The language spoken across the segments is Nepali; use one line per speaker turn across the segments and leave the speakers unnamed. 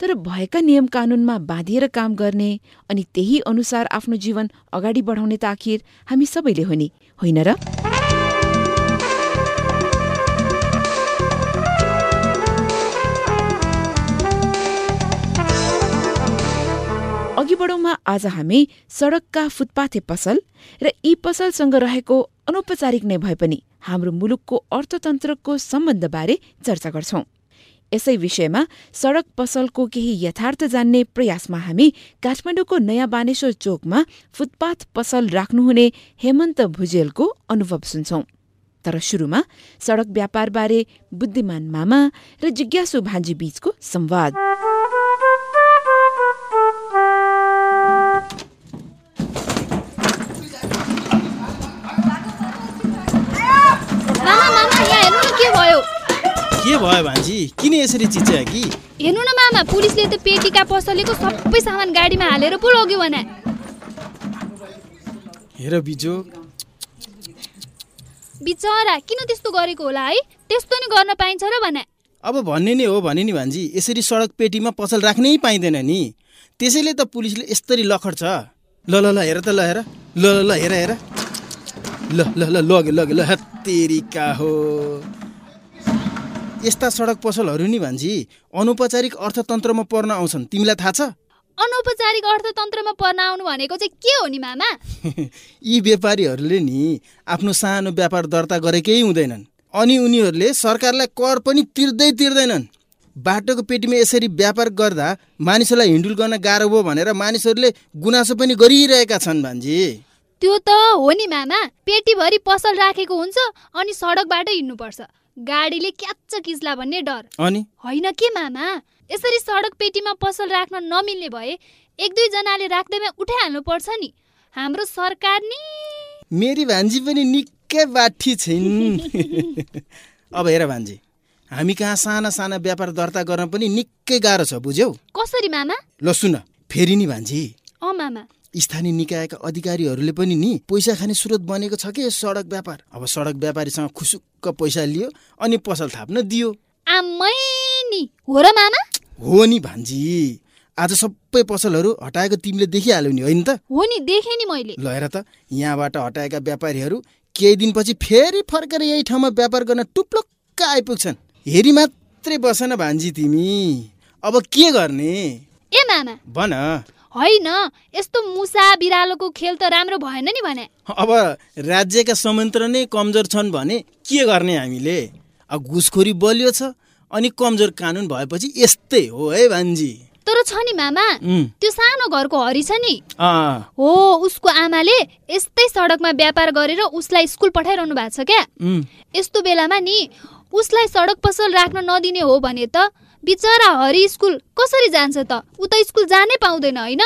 तर भएका नियम कानूनमा बाँधिएर काम गर्ने अनि त्यही अनुसार आफ्नो जीवन अगाडि बढाउने त आखिर हामी सबैले हो नि होइन र? अघि बढौँमा आज हामी सड़कका फुटपाथे पसल र यी पसलसँग रहेको अनौपचारिक नै भए पनि हाम्रो मुलुकको अर्थतन्त्रको सम्बन्धबारे चर्चा गर्छौं। यसै विषयमा सड़क पसलको केही यथार्थ जान्ने प्रयासमा हामी काठमाडौँको नयाँ बानेश्वर चोकमा फुटपाथ पसल राख्नुहुने हेमन्त भुजेलको अनुभव सुन्छौं। तर शुरूमा सड़क व्यापारबारे बुद्धिमान मामा र जिज्ञासु भान्जी बीचको संवाद।
मामा मामा के भयो?
के भयो भान्जी? किन यसरी चिच्यायो कि?
हेर्नु न मामा पुलिसले त पेटीका पसलेको सबै सामान गाडीमा हालेर पो लग्यो भने।
हेर बिजो।
बिचरा किन त्यस्तो गरेको होला है? त्यस्तो नि गर्न पाइन्छ र भने।
अब भन्ने नै हो भने नि भान्जी। यसरी सडक पेटीमा पसल राख्नै पाइँदैन नि। त्यसैले त पुलिसले यसरी लखड्छ ल ल ल हेर त ल हेर। ल ल ल हेर हेर। ल ल ल लग्यो लग्यो ल हत्तेरिका हो। यस्ता सडक पसलहरू नि भान्जी? अनौपचारिक अर्थतन्त्रमा पर्न आउँछन्। तिमीलाई थाहा छ?
अनौपचारिक अर्थतन्त्रमा पर्न आउनु भनेको चाहिँ के हो नि मामा?
यी व्यापारीहरूले नि आफ्नो सानो व्यापार दर्ता गरेकै हुँदैनन् अनि उनीहरूले सरकारलाई कर पनि तिर्दै तिर्दैनन्। बाटोको पेटीमा यसरी व्यापार गर्दा मानिसहरूलाई हिन्डुल गर्न गाह्रो भयो भनेर मानिसहरूले गुनासो पनि गरिरहेका छन् भान्जी।
त्यो त हो नि मामा। पेटीभरि पसल राखेको हुन्छ अनि सडकबाट हिँड्नुपर्छ। गाडीले क्याच्च किच्ला भन्ने डर।
अनि?
होइन के मामा? यसरी सडक पेटीमा पसल राख्न नमिल्ने भए एक दुईजनाले राख्दैमा उठाइहाल्नु पर्छ नि। हाम्रो सरकार नि
मेरी भान्जी पनि निकै बाठी छिन्। अब हेर भान्जी हामी कहाँ साना साना व्यापार दर्ता गर्न पनि निकै गाह्रो छ बुझ्यौ।
कसरी मामा?
ल सुन फेरि नि भान्जी।
अँ मामा।
स्थानीय निकायका अधिकारीहरूले पनि नि पैसा खाने स्रोत बनेको छ कि सडक व्यापार? अब सडक व्यापारीसँग खुसुक्क पैसा लियो अनि पसल थाप्न दियो।
नि हो र मामा?
हो नि भान्जी। आज सबै पसलहरू हटाएको तिमीले देखिहाल्यौ नि होइन त?
हो नि देखेँ नि मैले।
ल हेर त यहाँबाट हटाएका व्यापारीहरू केही दिनपछि फेरि फर्केर यही ठाउँमा व्यापार गर्न टुप्लुक्क आइपुग्छन्। हेरी मात्रै बस न भान्जी तिमी। अब के गर्ने?
ए मामा।
भन।
होइन यस्तो मुसा बिरालोको खेल त राम्रो भएन नि भने।
अब राज्यका संयन्त्र नै कमजोर छन् भने के गर्ने हामीले? अब घुसखोरी बलियो छ अनि कमजोर कानुन भएपछि यस्तै हो है भान्जी।
तर छ नि मामा त्यो सानो घरको हरि छ नि। हो उसको आमाले यस्तै सडकमा व्यापार गरेर उसलाई स्कुल पठाइरहनु भएको छ क्या। यस्तो बेलामा नि उसलाई सडक पसल राख्न नदिने हो भने त बिचरा हरि स्कुल कसरी जान्छ त? ऊ त स्कुल जानै पाउँदैन होइन?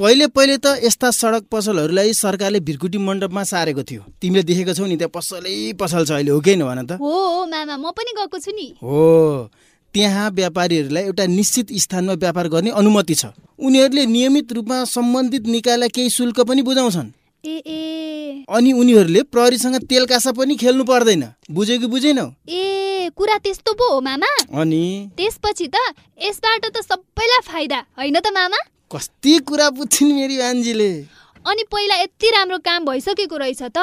पहिले पहिले त यस्ता सडक पसलहरूलाई सरकारले भिरकुटी मण्डपमा सारेको थियो। तिमीले देखेको छौ नि त्यहाँ पसलै पसल छ अहिले हो कि भन त?
हो हो मामा म पनि गएको छु नि।
हो त्यहाँ व्यापारीहरूलाई एउटा निश्चित स्थानमा व्यापार गर्ने अनुमति छ। उनीहरूले नियमित रूपमा सम्बन्धित निकायलाई केही शुल्क पनि बुझाउँछन्।
ए ए।
अनि उनीहरूले प्रहरीसँग तेल कासा पनि खेल्नु पर्दैन। बुझ्यो कि बुझेनौ?
ए कुरा त्यस्तो पो हो मामा।
अनि?
त्यसपछि त यसबाट त सबैलाई फाइदा होइन त मामा?
कस्ती कुरा बुझ्छिन् मेरी भान्जीले।
अनि पहिला यति राम्रो काम भइसकेको रहेछ त।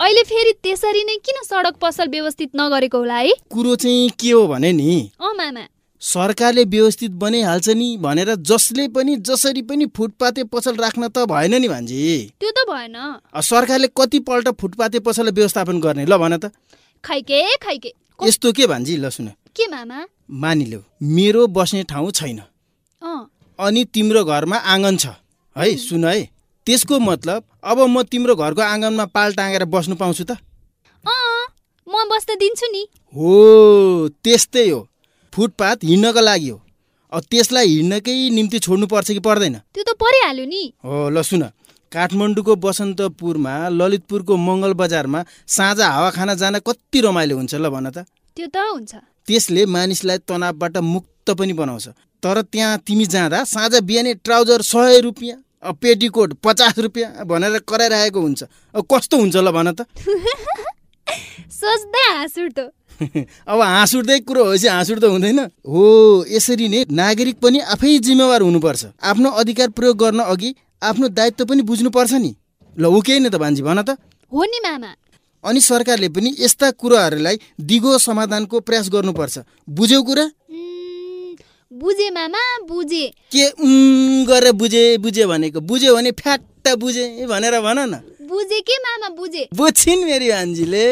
अहिले फेरि त्यसरी नै किन सडक पसल व्यवस्थित नगरेको होला है?
कुरो चाहिँ के हो भने नि?
अँ मामा।
सरकारले व्यवस्थित बनाइहाल्छ नि भनेर जसले पनि जसरी पनि फुटपाते पसल राख्न त भएन नि भान्जी।
त्यो त भएन।
सरकारले कतिपल्ट फुटपाते पसललाई व्यवस्थापन गर्ने ल भन त।
खैके खैके
यस्तो के भान्जी ल सुन।
के मामा?
मानिल्यौ मेरो बस्ने ठाउँ छैन। अनि तिम्रो घरमा आँगन छ। है सुन है। त्यसको मतलब अब म तिम्रो घरको आँगनमा पाल टाँगेर बस्नु पाउँछु त।
म बस्न दिन्छु नि।
हो त्यस्तै हो। फुटपाथ हिँड्नको लागि हो। त्यसलाई हिँड्नकै निम्ति छोड्नुपर्छ कि पर्दैन?
त्यो त परिहाल्यो नि।
हो ल सुन। काठमाडौँको बसन्तपुरमा ललितपुरको मङ्गल बजारमा साँझ हावा खान जान कति रमाइलो हुन्छ ल भन त।
त्यो त हुन्छ।
त्यसले मानिसलाई तनावबाट मुक्त पनि बनाउँछ। तर त्यहाँ तिमी जाँदा साँझ बिहानै ट्राउजर सय रुपियाँ पेटिकोट पचास रुपियाँ भनेर कराइरहेको हुन्छ। कस्तो हुन्छ ल भन त।
सोच्दै हाँस उठ्दो
अब हाँस उठ्दै कुरो होपछि हाँस उठ्दो हुँदैन। हो यसरी नै नागरिक पनि आफै जिम्मेवार हुनुपर्छ। आफ्नो अधिकार प्रयोग गर्न अघि आफ्नो दायित्व पनि बुझ्नुपर्छ नि। ल ऊ केही न त भान्जी भन त।
हो नि मामा।
अनि सरकारले पनि यस्ता कुराहरूलाई दिगो समाधानको प्रयास गर्नुपर्छ। बुझ्यौ कुरा?
बुझे मामा बुझे।
के गरेर बुझे बुझे भनेको? बुझ्यो भने फ्याट्ट बुझे भनेर भन न।
बुझे के मामा बुझे?
बुझ्छिन् मेरी भान्जीले।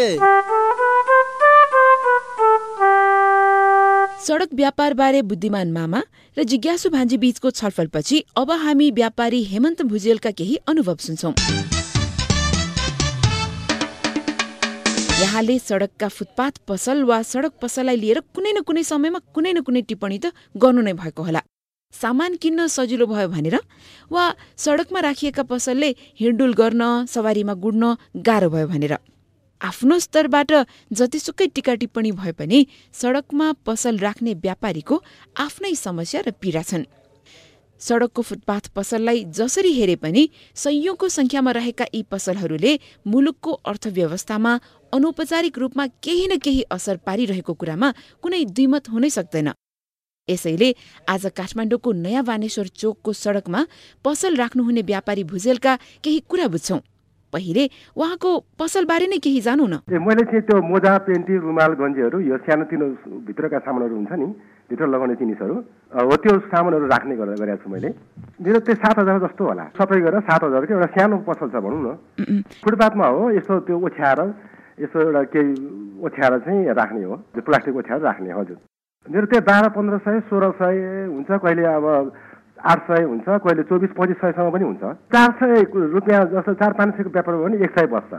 सडक व्यापारबारे बुद्धिमान मामा र जिज्ञासु भान्जी बीचको छलफलपछि अब हामी व्यापारी हेमन्त भुजेलका केही अनुभव सुन्छौं। यहाँले सडकका फुटपाथ पसल वा सडक पसललाई लिएर कुनै न कुनै समयमा कुनै न कुनै टिप्पणी त गर्नु नै भएको होला। सामान किन्न सजिलो भयो भनेर वा सडकमा राखिएका पसलले हिँडडुल गर्न सवारीमा गुड्न गाह्रो भयो भनेर। आफ्नो स्तरबाट जतिसुकै टिका टिप्पणी भए पनि सडकमा पसल राख्ने व्यापारीको आफ्नै समस्या र पीडा छन्। सडकको फुटपाथ पसललाई जसरी हेरे पनि सयौंको संख्यामा रहेका यी पसलहरूले मुलुकको अर्थव्यवस्थामा अनौपचारिक रूपमा केही न केही असर पारिरहेको कुरामा कुनै द्विमत हुनै सक्दैन। यसैले आज काठमाडौँको नयाँ बानेश्वर चोकको सडकमा पसल राख्नुहुने व्यापारी भुजेलका केही कुरा बुझ्छौं। पहिले उहाँको पसलबारे नै केही जानु न
ए मैले चाहिँ त्यो मोजा पेन्टी रुमाल गन्जीहरू यो सानोतिनो भित्रका सामानहरू हुन्छ नि भित्र लगाउने जिनिसहरू हो त्यो सामानहरू राख्ने गरेर गरेको छु मैले। मेरो त्यो सात हजार जस्तो होला। सबै गरेर सात हजारको एउटा सानो पसल छ भनौँ न। फुटपाथमा हो यसो त्यो ओछ्याएर यसो एउटा केही ओछ्याएर चाहिँ राख्ने हो त्यो प्लास्टिक ओछ्याएर राख्ने हजुर। मेरो त्यो बाह्र पन्ध्र सय सोह्र सय हुन्छ कहिले अब आठ सय हुन्छ कहिले चौबिस पच्चिस सयसम्म पनि हुन्छ। चार सय रुपियाँ जस्तो चार पाँच सयको पेपर भयो भने एक सय बस्छ।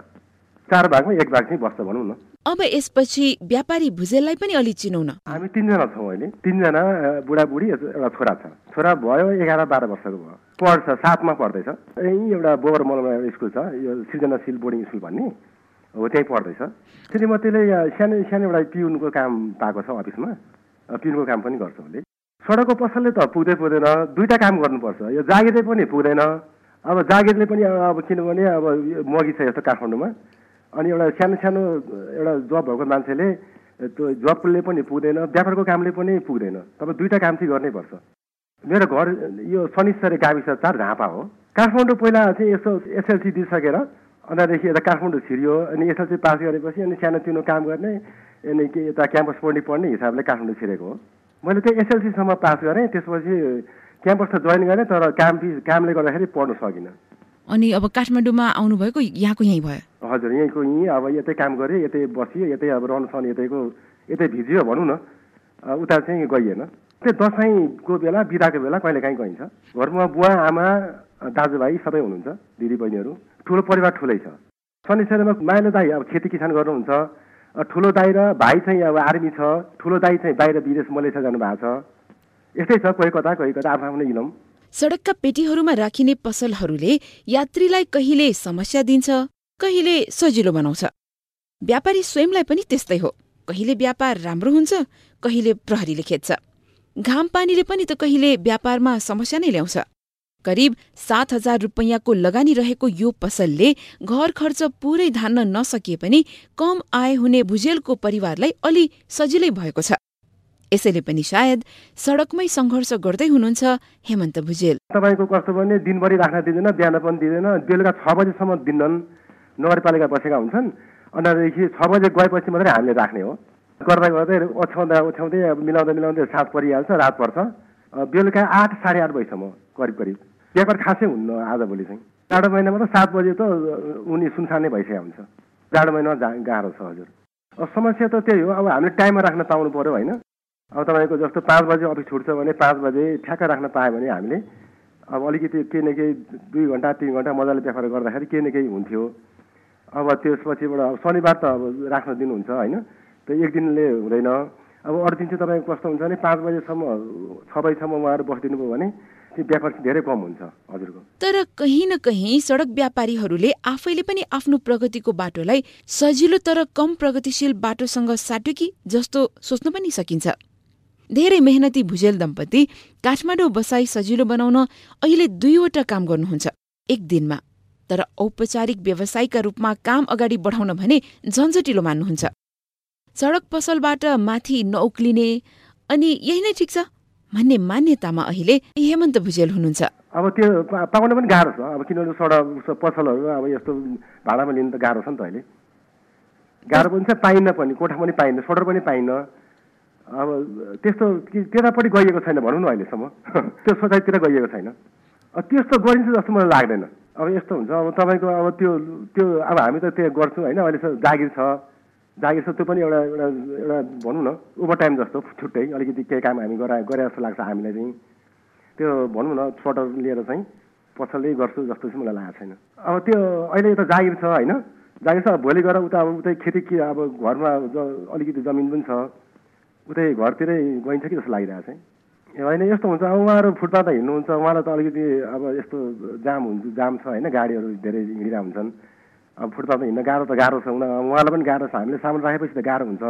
चार भागमा एक भाग चाहिँ बस्छ भनौँ न।
अब यसपछि व्यापारी भुजेललाई पनि अलि चिनाउन
हामी तिनजना छौँ अहिले। तिनजना बुढाबुढी एउटा छोरा छ। छोरा भयो एघार बाह्र वर्षको भयो। पढ्छ सातमा पढ्दैछ। यहीँ एउटा बोबर मलमा एउटा स्कुल छ। यो सृजनाशील बोर्डिङ स्कुल भन्ने। हो त्यहीँ पढ्दैछ। श्रीमतीले सानो सानो एउटा पिउनको काम पाएको छ अफिसमा। पिउनको काम पनि गर्छ उसले। सडकको पसलले त पुग्दै पुग्दैन दुईवटा काम गर्नुपर्छ। यो जागिरले पनि पुग्दैन। अब जागिरले पनि अब किनभने अब मगी छ यस्तो काठमाडौँमा। अनि एउटा सानो सानो एउटा जब भएको मान्छेले त्यो जबले पनि पुग्दैन व्यापारको कामले पनि पुग्दैन। तपाईँ दुईवटा काम चाहिँ गर्नै पर्छ मेरो घर यो शनिश्चरी गाविस चार झापा हो। काठमाडौँ पहिला चाहिँ यसो एसएलसी दिइसकेर अन्तदेखि यता काठमाडौँ छिरियो अनि एसएलसी पास गरेपछि अनि सानोतिनो काम गर्ने अनि के यता क्याम्पस पढ्ने पढ्ने हिसाबले काठमाडौँ छिरेको हो। मैले चाहिँ एसएलसीसम्म पास गरेँ त्यसपछि क्याम्पस त जोइन गरेँ तर काम कामले गर्दाखेरि पढ्नु सकिनँ।
अनि अब काठमाडौँमा आउनुभएको यहाँको यहीँ भयो?
हजुर यहीँको यहीँ अब यतै काम गरेँ यतै बसियो यतै अब रहनु सहनु यतैको यतै भिजियो भनौँ न। उता चाहिँ गइएन। त्यो दसैँको बेला बिदाको बेला कहिले काहीँ गइन्छ। घरमा बुवा आमा दाजुभाइ सबै हुनुहुन्छ दिदी बहिनीहरू ठुलो परिवार ठुलै छ। शनिश्चरीमा माइलो दाई अब खेती किसान गर्नुहुन्छ। ठुलो दाई र भाइ चाहिँ अब आर्मी छ। ठुलो दाई चाहिँ बाहिर विदेश मलेसिया जानुभएको छ। यस्तै छ कोही कता कोही कता आफ्नो आफ्नो इलम।
सडकका पेटीहरूमा राखिने पसलहरूले यात्रीलाई कहिले समस्या दिन्छ कहिले सजिलो बनाउँछ। व्यापारी स्वयंलाई पनि त्यस्तै हो। कहिले व्यापार राम्रो हुन्छ कहिले प्रहरीले खेद्छ। घाम पानीले पनि त कहिले व्यापारमा समस्या नै ल्याउँछ। करिब सात हजार रुपैयाँको लगानी रहेको यो पसलले घर खर्च पूरै धान्न नसकिए पनि कम आय हुने भुजेलको परिवारलाई अलि सजिलै भएको छ। यसैले पनि सायद सडकमै सङ्घर्ष गर्दै हुनुहुन्छ हेमन्त भुजेल।
तपाईँको कस्तो भने दिनभरि राख्न दिँदैन बिहान पनि दिँदैन बेलुका छ बजीसम्म दिन्नन् नगरपालिका बसेका हुन्छन् अन्तदेखि छ बजे गएपछि मात्रै हामीले राख्ने हो। गर्दा गर्दै ओछ्याउँदा ओछ्याउँदै मिलाउँदै मिलाउँदै सात परिहाल्छ रात पर्छ। बेलुका आठ साढे आठ बजीसम्म करिब करिब। व्यापार खासै हुन्न आजभोलि चाहिँ जाडो महिनामा त सात बजे त उनी सुनसानै भइसकेको हुन्छ। जाडो महिनामा जा गाह्रो छ हजुर। समस्या त त्यही हो। अब हामीले टाइममा राख्न पाउनु पऱ्यो होइन। अब तपाईँको जस्तो पाँच बजे अफिस छुट्छ भने पाँच बजे ठ्याक्क राख्न पायो भने हामीले अब अलिकति केही न केही दुई घन्टा तिन घन्टा मजाले व्यापार गर्दाखेरि केही न केही हुन्थ्यो। अब त्यसपछिबाट अब शनिबार त अब राख्न दिनुहुन्छ होइन। त्यो एक दिनले हुँदैन। अब अरू दिन चाहिँ तपाईँको कस्तो हुन्छ भने पाँच बजीसम्म छ बजीसम्म उहाँहरू बसिदिनु भयो भने व्यापार धेरै कम हुन्छ हजुरको।
तर कहीँ न कहीँ सडक व्यापारीहरूले आफैले पनि आफ्नो प्रगतिको बाटोलाई सजिलो तर कम प्रगतिशील बाटोसँग साट्यो कि जस्तो सोच्न पनि सकिन्छ। धेरै मेहनती भुजेल दम्पति काठमाडौँ बसाई सजिलो बनाउन अहिले दुईवटा काम गर्नुहुन्छ एक दिनमा। तर औपचारिक व्यवसायका रूपमा काम अगाडि बढाउन भने झन्झटिलो मान्नुहुन्छ। सडक पसलबाट माथि नउक्लिने अनि यही नै ठिक छ? भन्ने मान्यतामा अहिले हेमन्त भुजेल हुनुहुन्छ।
अब त्यो पाउन पनि गाह्रो छ। अब किनभने सडक पसलहरू अब यस्तो भाडामा लिनु त गाह्रो छ नि त अहिले। गाह्रो पनि छ पाइन्न पनि कोठा पनि पाइन्न सोडर पनि पाइन्न। अब त्यस्तो त्यतापट्टि गइएको छैन भनौँ न अहिलेसम्म। त्यो सोचाइतिर गइएको छैन। त्यस्तो गरिन्छ जस्तो मलाई लाग्दैन। अब यस्तो हुन्छ। अब तपाईँको अब त्यो त्यो अब हामी त त्यो गर्छौँ होइन। अहिले जागिर छ। जागिर छ त्यो पनि एउटा एउटा एउटा भनौँ न ओभर टाइम जस्तो छुट्टै अलिकति केही काम हामी गरा गरे जस्तो लाग्छ हामीलाई चाहिँ। त्यो भनौँ न सोटर लिएर चाहिँ पसलै गर्छु जस्तो चाहिँ मलाई लागेको छैन। अब त्यो अहिले त जागिर छ होइन? जागिर छ भोलि गएर उता अब उतै खेती के अब घरमा अलिकति जमिन पनि छ उतै घरतिरै गइन्छ कि जस्तो लागिरहेको ए होइन यस्तो हुन्छ। अब उहाँहरू फुटपाथ हिँड्नुहुन्छ उहाँलाई त अलिकति अब यस्तो जाम हुन्छ जाम छ होइन? गाडीहरू धेरै हिँडिरहेको हुन्छन्। अब फुटपाथमा हिँड्न गाह्रो त गाह्रो छ उनी- उहाँलाई पनि गाह्रो छ। हामीले सामान राखेपछि त गाह्रो हुन्छ।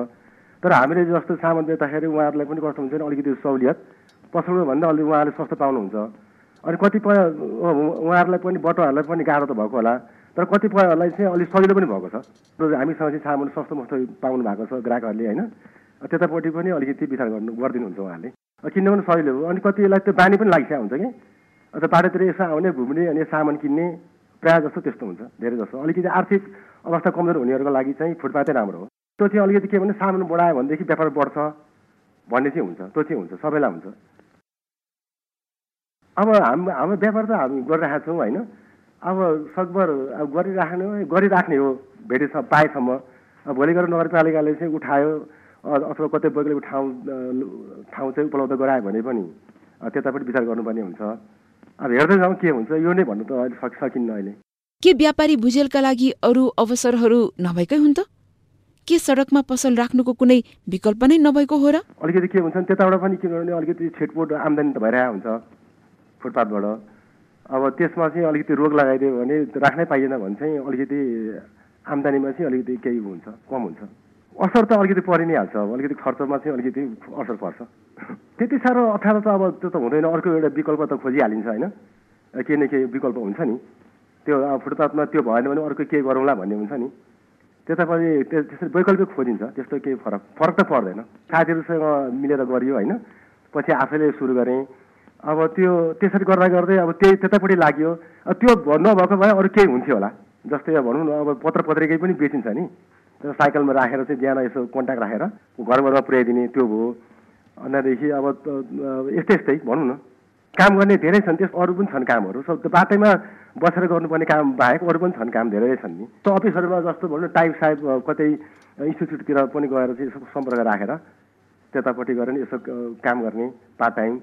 तर हामीले जस्तो सामान बेच्दाखेरि उहाँहरूलाई पनि कस्तो हुन्छ भने अलिकति सहुलियत। पसलमा भन्दा अलि उहाँहरूले सस्तो पाउनुहुन्छ। अनि कतिपय उहाँहरूलाई पनि बटुवाहरूलाई पनि गाह्रो त भएको होला। तर कतिपयहरूलाई चाहिँ अलिक सजिलो पनि भएको छ। हामीसँग चाहिँ सामान सस्तो मस्तो पाउनु भएको छ ग्राहकहरूले होइन? त्यतापट्टि पनि अलिकति विचार गर्नु गरिदिनुहुन्छ उहाँहरूले। किन्नु पनि सजिलो हो। अनि कतिलाई त्यो बानी पनि लागिसकेको हुन्छ कि? अन्त बाटोतिर यसो आउने घुम्ने अनि सामान किन्ने। प्रायः जस्तो त्यस्तो हुन्छ धेरै जस्तो अलिकति आर्थिक अवस्था कमजोर हुनेहरूको लागि चाहिँ फुटपाथै राम्रो हो। त्यो चाहिँ अलिकति के भने सामान बढायो भनेदेखि व्यापार बढ्छ भन्ने चाहिँ हुन्छ त्यो चाहिँ हुन्छ सबैलाई हुन्छ। अब हाम हाम्रो व्यापार त हामी गरिरहेको छौँ होइन। अब सकभर अब गरिराख्ने गरिराख्ने हो भेटेछ पाएसम्म। अब भोलि गएर नगरपालिकाले चाहिँ उठायो अथवा कतै वैकल्पिक ठाउँ ठाउँ चाहिँ उपलब्ध गरायो भने पनि त्यतापट्टि विचार गर्नुपर्ने हुन्छ। अब हेर्दै जाउँ के हुन्छ यो नै भन्नु त अहिले सक सकिन्न अहिले।
के व्यापारी भुजेलका लागि अरू अवसरहरू नभएकै हुन् त? के सडकमा पसल राख्नुको कुनै विकल्प नै नभएको हो र?
अलिकति के हुन्छ त्यताबाट पनि के गर्ने अलिकति छिटपुट आम्दानी त भइरहेको हुन्छ फुटपाथबाट। अब त्यसमा चाहिँ अलिकति रोग लगाइदियो भने राख्नै पाइएन भने चाहिँ अलिकति आम्दानीमा चाहिँ अलिकति केही हुन्छ कम हुन्छ। असर त अलिकति परि नै हाल्छ अब अलिकति खर्चमा चाहिँ अलिकति असर पर्छ। त्यति साह्रो अप्ठ्यारो त अब त्यो त हुँदैन अर्को एउटा विकल्प त खोजिहालिन्छ होइन। केही न केही विकल्प हुन्छ नि। त्यो अब फुटपाथमा त्यो भएन भने अर्को के गरौँला भन्ने हुन्छ नि। त्यतापट्टि त्यो त्यसरी वैकल्पिक खोजिन्छ त्यस्तो केही फरक फरक त पर्दैन। साथीहरूसँग मिलेर गरियो होइन पछि आफैले सुरु गरेँ। अब त्यो त्यसरी गर्दा गर्दै अब त्यही त्यतापट्टि लाग्यो। त्यो नभएको भए अरू केही हुन्थ्यो होला। जस्तै अब भनौँ न अब पत्र पत्रिकै पनि बेचिन्छ नि। साइकलमा राखेर चाहिँ बिहान यसो कन्ट्याक्ट राखेर घर घरमा पुर्याइदिने त्यो भयो। अन्यदेखि अब यस्तै यस्तै भनौँ न। काम गर्ने धेरै छन् त्यस अरू पनि छन् कामहरू। सब त्यो बाटैमा बसेर गर्नुपर्ने काम बाहेक अरू पनि छन् काम धेरै छन् नि। त्यो अफिसहरूमा जस्तो भनौँ न टाइप अ, कतै इन्स्टिच्युटतिर पनि गएर चाहिँ यसो सम्पर्क राखेर त्यतापट्टि गएर नि यसो काम गर्ने पार्ट टाइम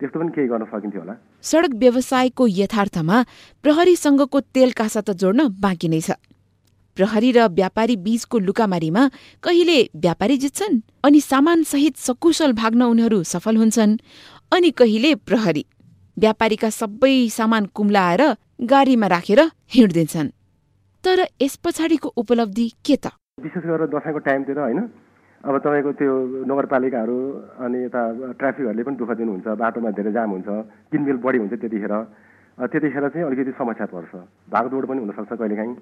त्यस्तो पनि केही गर्न सकिन्थ्यो होला।
सडक व्यवसायको यथार्थमा प्रहरीसँगको तेल कासा त जोड्न बाँकी नै छ। प्रहरी र व्यापारी बीचको लुकामारीमा कहिले व्यापारी जित्छन् अनि सामानसहित सकुशल भाग्न उनीहरू सफल हुन्छन् अनि कहिले प्रहरी। व्यापारीका सबै सामान कुम्लाएर गाडीमा राखेर हिँड्दिन्छन् तर यस पछाडिको उपलब्धि के त?
विशेष गरेर दसैँको टाइमतिर होइन अब तपाईँको त्यो नगरपालिकाहरू अनि यता ट्राफिकहरूले पनि दुःख दिनुहुन्छ बाटोमा धेरै जाम हुन्छ किनमेल बढी हुन्छ त्यतिखेर। त्यतिखेर चाहिँ अलिकति समस्या पर्छ। भागदौड पनि हुनसक्छ कहिलेकाहीँ।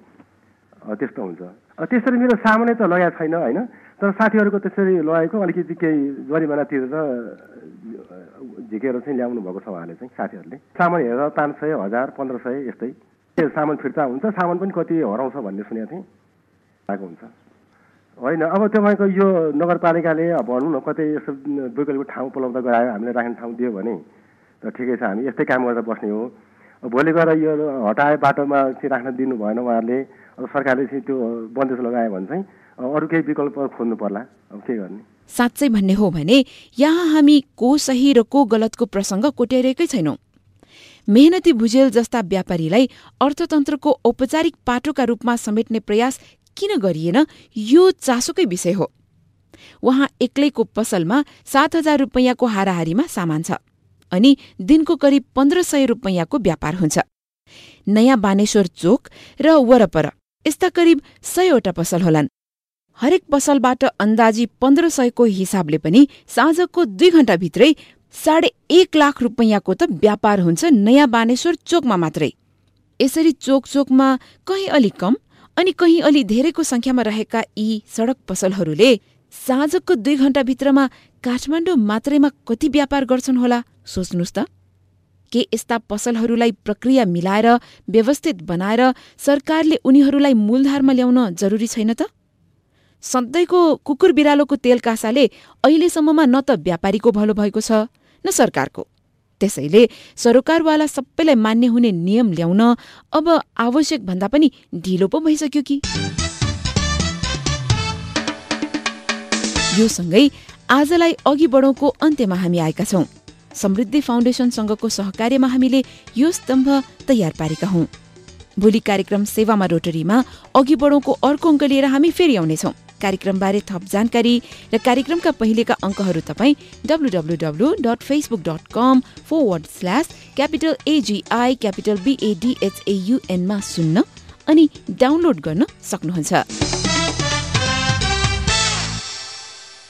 त्यस्तो हुन्छ। त्यसरी मेरो सामानै त लगाएको छैन होइन? तर साथीहरूको त्यसरी लगाएको अलिकति केही जरिमाना तिरेर झिकेर चाहिँ ल्याउनु भएको छ उहाँले चाहिँ साथीहरूले। सामान हेरेर पाँच सय हजार पन्ध्र सय यस्तै। सामान फिर्ता हुन्छ सामान पनि कति हराउँछ भन्ने सुनेको थिएँ। आएको हुन्छ। होइन अब तपाईँको यो नगरपालिकाले भनौँ न कतै यसो वैकल्पिक ठाउँ उपलब्ध गरायो हामीले राख्ने ठाउँ दियो भने त ठिकै छ हामी यस्तै काम गरेर बस्ने हो। भोलि गएर यो हटाए बाटोमा चाहिँ राख्न दिनु भएन उहाँहरूले। अब सरकारले चाहिँ त्यो बन्देज लगायो भने चाहिँ अरू केही विकल्प खोज्नु पर्ला। अब के गर्ने?
साँच्चै भन्ने हो भने यहाँ हामी को सही र को गलतको प्रसङ्ग कोट्याइरहेकै छैनौं। मेहनती भुजेल जस्ता व्यापारीलाई अर्थतन्त्रको औपचारिक पाटोका रूपमा समेट्ने प्रयास किन गरिएन यो चासोकै विषय हो। उहाँ एक्लैको पसलमा सात हजार रुपैयाँको हाराहारीमा सामान छ। अनि दिनको करिब पन्ध्र सय रुपैयाँको व्यापार हुन्छ। नयाँ बानेश्वर चोक र वरपर यस्ता करिब सयवटा पसल होलान्। हरेक पसलबाट अन्दाजी पन्ध्र सयको हिसाबले पनि साँझको दुई घण्टाभित्रै साढे एक लाख रुपैयाँको त व्यापार हुन्छ नयाँ बानेश्वर चोकमा मात्रै। यसरी चोक चोकमा कहीँ अलि कम अनि कहीँ अलि धेरैको संख्यामा रहेका यी सडक पसलहरूले साँझको दुई घण्टाभित्रमा काठमाडौँ मात्रैमा कति व्यापार गर्छन् होला सोच्नुहोस् त। के यस्ता पसलहरूलाई प्रक्रिया मिलाएर व्यवस्थित बनाएर सरकारले उनीहरूलाई मूलधारमा ल्याउन जरुरी छैन त? सधैँको कुकुर बिरालोको तेल कासाले अहिलेसम्ममा न त व्यापारीको भलो भएको छ न सरकारको। त्यसैले सरोकारवाला सबैलाई मान्य हुने नियम ल्याउन अब आवश्यक भन्दा पनि ढिलो पो भइसक्यो कि। यो सँगै आजलाई अघि बढौँको अन्त्यमा हामी आएका छौं। समृद्धि फाउन्डेसनसँगको सहकार्यमा हामीले यो स्तम्भ तयार पारेका हौं। भोलि कार्यक्रम सेवामा रोटरीमा अघि बढौँको अर्को अङ्क लिएर हामी फेरि आउनेछौँ। कार्यक्रमबारे थप जानकारी र कार्यक्रमका पहिलेका अङ्कहरू तपाईँ W W W dot Facebook dot com forward slash capital AGI capital बिएडिएचएयुएनमा सुन्न अनि डाउनलोड गर्न सक्नुहुन्छ।